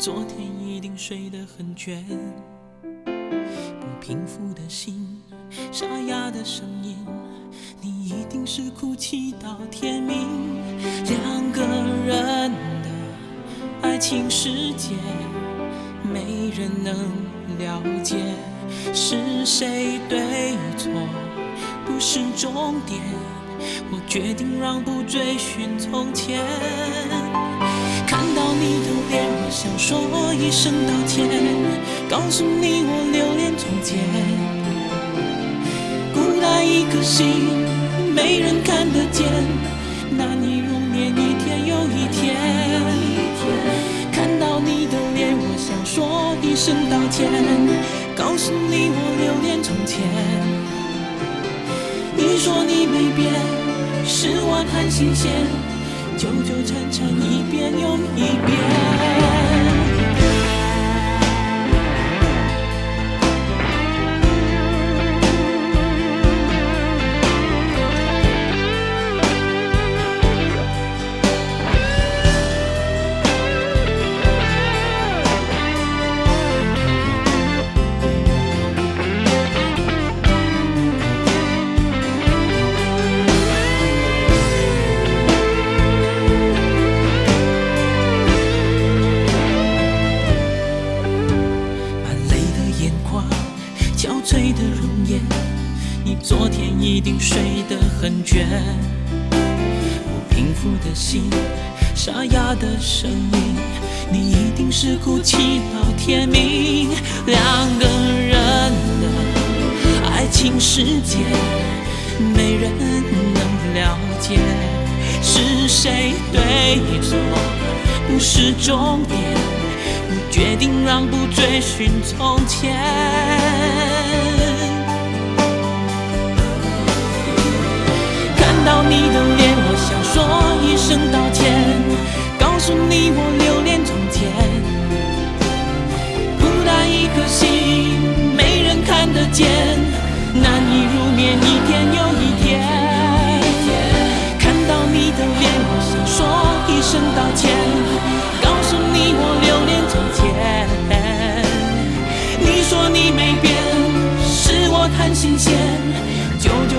昨天一定睡得很倦，不平复的心，沙哑的声音，你一定是哭泣到天明。两个人的爱情世界，没人能了解，是谁对错不是重点，我决定让步，追寻从前。看到你的脸，我想说一声道歉，告诉你我留恋从前。孤单一颗心，没人看得见，难以入眠，一天又一天。看到你的脸，我想说一声道歉，告诉你我留恋从前。你说你没变，是我太新鲜。纠纠缠缠，一遍又一遍。容颜，你昨天一定睡得很倦。不平复的心，沙哑的声音，你一定是哭泣到天明。两个人的爱情世界，没人能了解，是谁对错不是重点。我决定让步，追寻从前。到你的脸，我想说一声道歉，告诉你我留恋从前。孤单一颗心，没人看得见，难以入眠，一天又一天。看到你的脸，我想说一声道歉，告诉你我留恋从前。你说你没变，是我太新鲜，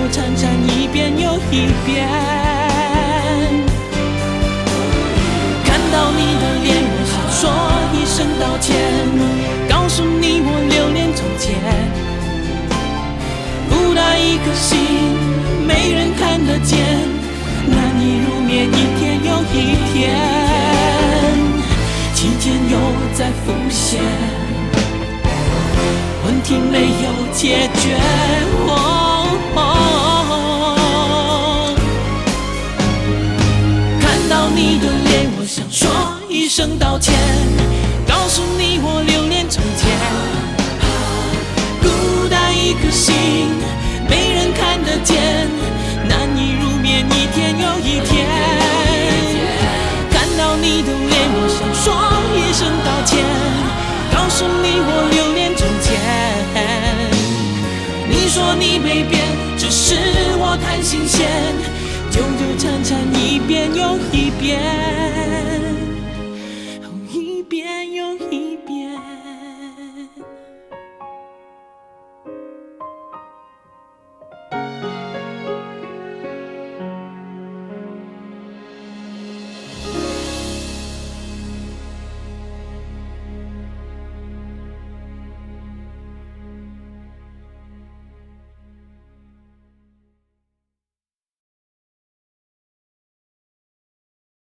纠纠缠缠，一遍又一遍。看到你的脸，我想说一声道歉，告诉你我留恋从前。孤单一颗心，没人看得见，难以入眠，一天又一天，期间又在浮现，问题没有解决。哦你的脸，我想说一声道歉，告诉你我留恋从前。孤单一颗心，没人看得见，难以入眠，一天又一天。看到你的脸，我想说一声道歉，告诉你我留恋从前。你说你没变，只是我太新鲜，纠纠缠缠一遍又一遍一遍又